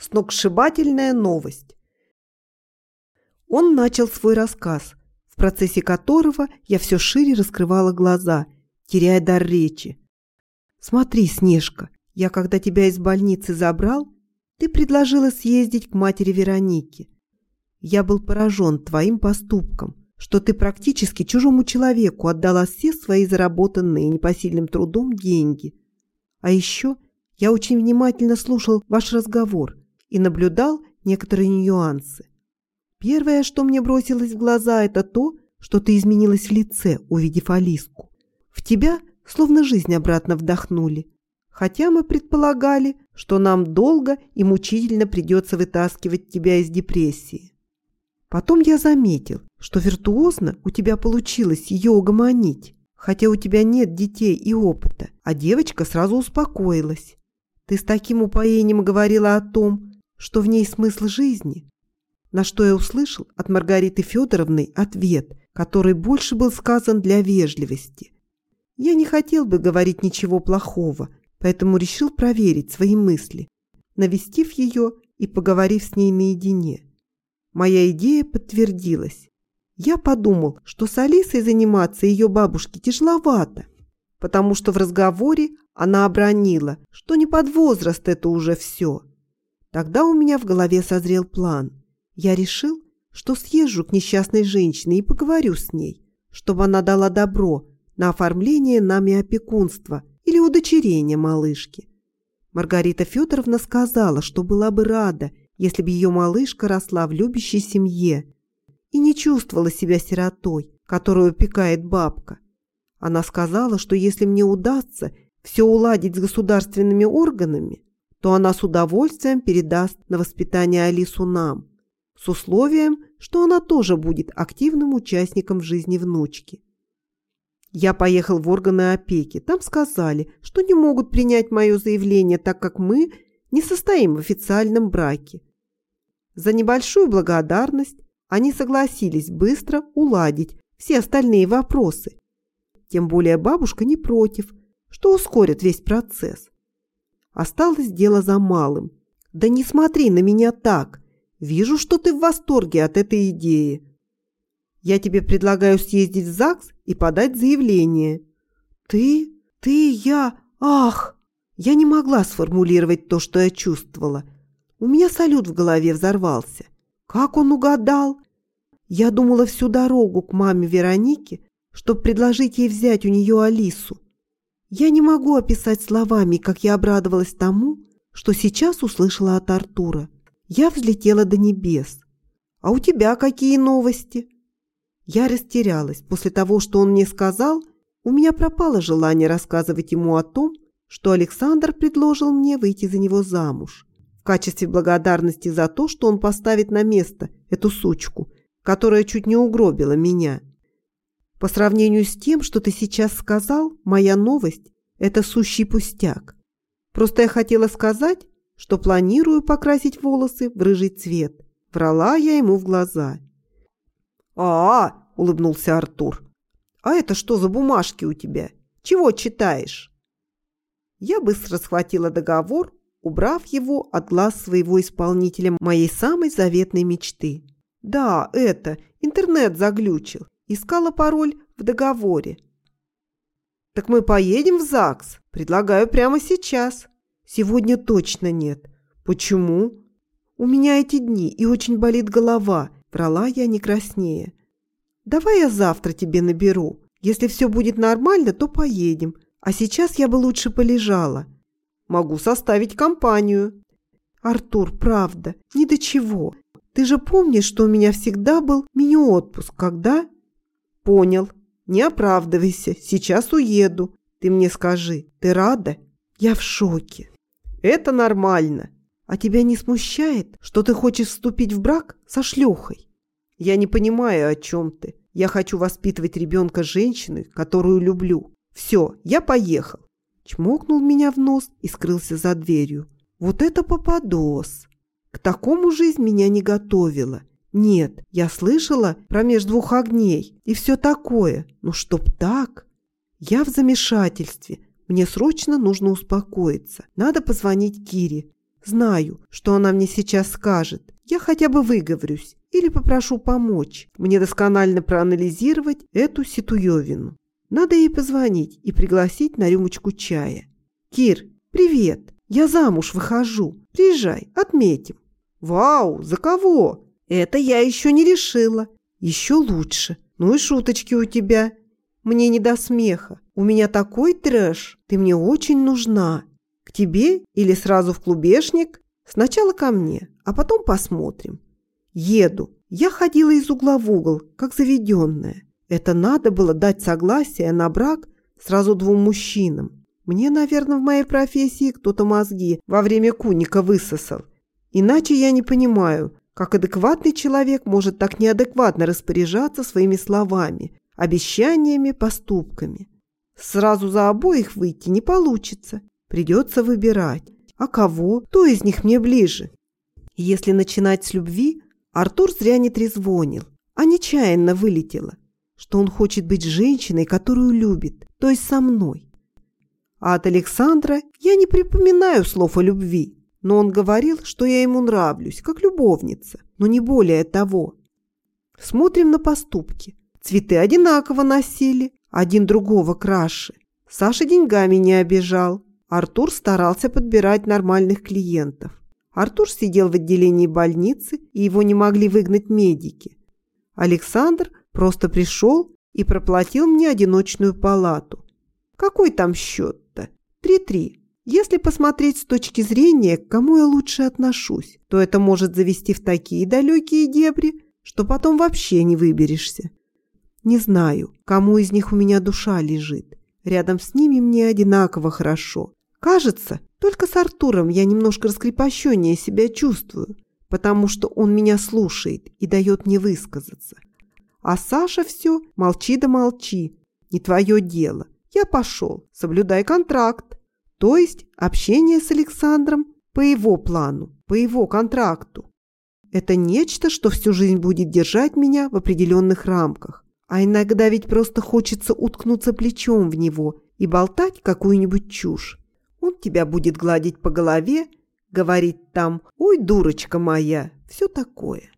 сногсшибательная новость. Он начал свой рассказ, в процессе которого я все шире раскрывала глаза, теряя дар речи. «Смотри, Снежка, я когда тебя из больницы забрал, ты предложила съездить к матери Веронике. Я был поражен твоим поступком, что ты практически чужому человеку отдала все свои заработанные непосильным трудом деньги. А еще я очень внимательно слушал ваш разговор и наблюдал некоторые нюансы. Первое, что мне бросилось в глаза, это то, что ты изменилась в лице, увидев Алиску. В тебя словно жизнь обратно вдохнули. Хотя мы предполагали, что нам долго и мучительно придется вытаскивать тебя из депрессии. Потом я заметил, что виртуозно у тебя получилось ее угомонить, хотя у тебя нет детей и опыта, а девочка сразу успокоилась. Ты с таким упоением говорила о том, что в ней смысл жизни, на что я услышал от Маргариты Федоровны ответ, который больше был сказан для вежливости. Я не хотел бы говорить ничего плохого, поэтому решил проверить свои мысли, навестив ее и поговорив с ней наедине. Моя идея подтвердилась. Я подумал, что с Алисой заниматься ее бабушке тяжеловато, потому что в разговоре она обронила, что не под возраст это уже все. Тогда у меня в голове созрел план. Я решил, что съезжу к несчастной женщине и поговорю с ней, чтобы она дала добро на оформление нами опекунства или удочерение малышки. Маргарита Федоровна сказала, что была бы рада, если бы ее малышка росла в любящей семье и не чувствовала себя сиротой, которую опекает бабка. Она сказала, что если мне удастся все уладить с государственными органами, то она с удовольствием передаст на воспитание Алису нам, с условием, что она тоже будет активным участником в жизни внучки. Я поехал в органы опеки. Там сказали, что не могут принять мое заявление, так как мы не состоим в официальном браке. За небольшую благодарность они согласились быстро уладить все остальные вопросы. Тем более бабушка не против, что ускорит весь процесс. Осталось дело за малым. Да не смотри на меня так. Вижу, что ты в восторге от этой идеи. Я тебе предлагаю съездить в ЗАГС и подать заявление. Ты? Ты? Я? Ах! Я не могла сформулировать то, что я чувствовала – у меня салют в голове взорвался. Как он угадал? Я думала всю дорогу к маме Веронике, чтобы предложить ей взять у нее Алису. Я не могу описать словами, как я обрадовалась тому, что сейчас услышала от Артура. Я взлетела до небес. А у тебя какие новости? Я растерялась. После того, что он мне сказал, у меня пропало желание рассказывать ему о том, что Александр предложил мне выйти за него замуж в качестве благодарности за то, что он поставит на место эту сучку, которая чуть не угробила меня. По сравнению с тем, что ты сейчас сказал, моя новость – это сущий пустяк. Просто я хотела сказать, что планирую покрасить волосы в рыжий цвет. Врала я ему в глаза. а, -а, -а улыбнулся Артур. «А это что за бумажки у тебя? Чего читаешь?» Я быстро схватила договор, убрав его от глаз своего исполнителя моей самой заветной мечты. Да, это, интернет заглючил. Искала пароль в договоре. Так мы поедем в ЗАГС? Предлагаю прямо сейчас. Сегодня точно нет. Почему? У меня эти дни и очень болит голова. Врала я не краснее. Давай я завтра тебе наберу. Если все будет нормально, то поедем. А сейчас я бы лучше полежала. Могу составить компанию. Артур, правда, ни до чего. Ты же помнишь, что у меня всегда был мини-отпуск, когда? Понял. Не оправдывайся, сейчас уеду. Ты мне скажи, ты рада? Я в шоке. Это нормально. А тебя не смущает, что ты хочешь вступить в брак со шлюхой? Я не понимаю, о чем ты. Я хочу воспитывать ребенка женщины, которую люблю. Все, я поехал чмокнул меня в нос и скрылся за дверью. Вот это попадос! К такому жизнь меня не готовила. Нет, я слышала про меж двух огней и все такое. Ну, чтоб так? Я в замешательстве. Мне срочно нужно успокоиться. Надо позвонить Кире. Знаю, что она мне сейчас скажет. Я хотя бы выговорюсь или попрошу помочь мне досконально проанализировать эту ситуевину. Надо ей позвонить и пригласить на рюмочку чая. «Кир, привет! Я замуж выхожу. Приезжай, отметим». «Вау, за кого?» «Это я еще не решила. Еще лучше. Ну и шуточки у тебя. Мне не до смеха. У меня такой трэш. Ты мне очень нужна. К тебе или сразу в клубешник? Сначала ко мне, а потом посмотрим. Еду. Я ходила из угла в угол, как заведенная. Это надо было дать согласие на брак сразу двум мужчинам. Мне, наверное, в моей профессии кто-то мозги во время куника высосал. Иначе я не понимаю, как адекватный человек может так неадекватно распоряжаться своими словами, обещаниями, поступками. Сразу за обоих выйти не получится. Придется выбирать. А кого? Кто из них мне ближе? если начинать с любви, Артур зря не трезвонил, а нечаянно вылетело, что он хочет быть женщиной, которую любит, то есть со мной. А от Александра я не припоминаю слов о любви, но он говорил, что я ему нравлюсь, как любовница, но не более того. Смотрим на поступки. Цветы одинаково носили, один другого краше. Саша деньгами не обижал, Артур старался подбирать нормальных клиентов. Артур сидел в отделении больницы, и его не могли выгнать медики. Александр просто пришел и проплатил мне одиночную палату. Какой там счет-то? Три-три. Если посмотреть с точки зрения, к кому я лучше отношусь, то это может завести в такие далекие дебри, что потом вообще не выберешься. Не знаю, кому из них у меня душа лежит. Рядом с ними мне одинаково хорошо. Кажется, только с Артуром я немножко раскрепощеннее себя чувствую, потому что он меня слушает и дает мне высказаться. А Саша все, молчи да молчи, не твое дело. Я пошел, соблюдай контракт. То есть общение с Александром по его плану, по его контракту. Это нечто, что всю жизнь будет держать меня в определенных рамках. А иногда ведь просто хочется уткнуться плечом в него и болтать какую-нибудь чушь. Он тебя будет гладить по голове, говорить там «Ой, дурочка моя», все такое.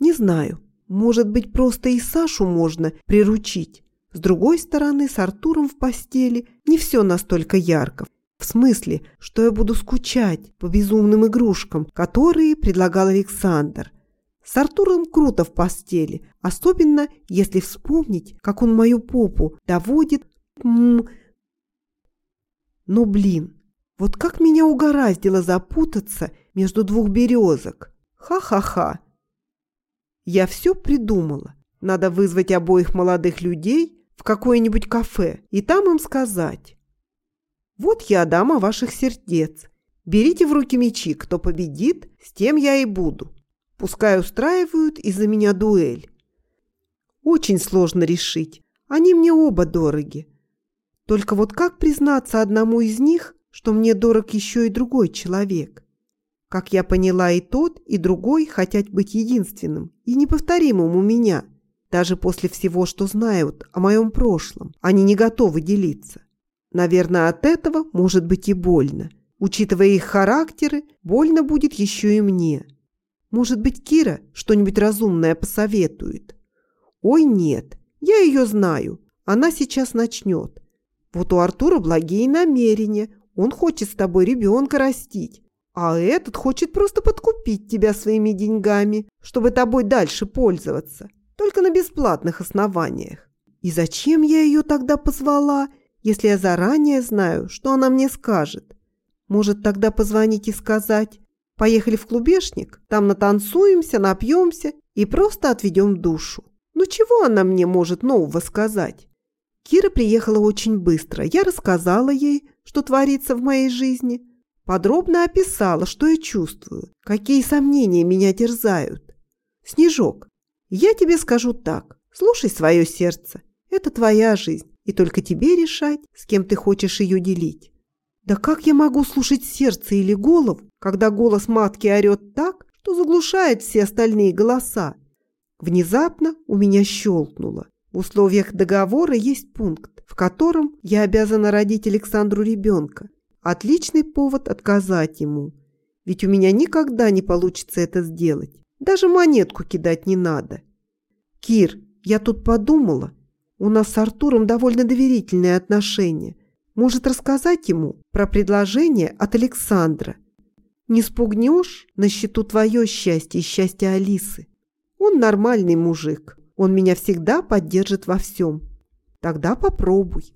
Не знаю, может быть, просто и Сашу можно приручить. С другой стороны, с Артуром в постели не все настолько ярко. В смысле, что я буду скучать по безумным игрушкам, которые предлагал Александр. С Артуром круто в постели, особенно если вспомнить, как он мою попу доводит но, блин, вот как меня угораздило запутаться между двух березок. Ха-ха-ха. Я все придумала. Надо вызвать обоих молодых людей в какое-нибудь кафе и там им сказать. Вот я дама ваших сердец. Берите в руки мечи, кто победит, с тем я и буду. Пускай устраивают из-за меня дуэль. Очень сложно решить. Они мне оба дороги. Только вот как признаться одному из них, что мне дорог еще и другой человек? Как я поняла, и тот, и другой хотят быть единственным и неповторимым у меня. Даже после всего, что знают о моем прошлом, они не готовы делиться. Наверное, от этого может быть и больно. Учитывая их характеры, больно будет еще и мне. Может быть, Кира что-нибудь разумное посоветует? Ой, нет, я ее знаю. Она сейчас начнет. Вот у Артура благие намерения. Он хочет с тобой ребенка растить. А этот хочет просто подкупить тебя своими деньгами, чтобы тобой дальше пользоваться. Только на бесплатных основаниях. И зачем я ее тогда позвала, если я заранее знаю, что она мне скажет? Может, тогда позвонить и сказать, поехали в клубешник, там натанцуемся, напьемся и просто отведем душу. Ну чего она мне может нового сказать? Кира приехала очень быстро. Я рассказала ей, что творится в моей жизни. Подробно описала, что я чувствую, какие сомнения меня терзают. Снежок, я тебе скажу так. Слушай свое сердце. Это твоя жизнь, и только тебе решать, с кем ты хочешь ее делить. Да как я могу слушать сердце или голову, когда голос матки орет так, что заглушает все остальные голоса? Внезапно у меня щелкнуло. В условиях договора есть пункт, в котором я обязана родить Александру ребенка. Отличный повод отказать ему. ведь у меня никогда не получится это сделать. Даже монетку кидать не надо. Кир, я тут подумала, у нас с Артуром довольно доверительные отношения. Может рассказать ему про предложение от Александра? Не спугнешь, на счету твое счастье и счастье Алисы. Он нормальный мужик, он меня всегда поддержит во всем. Тогда попробуй.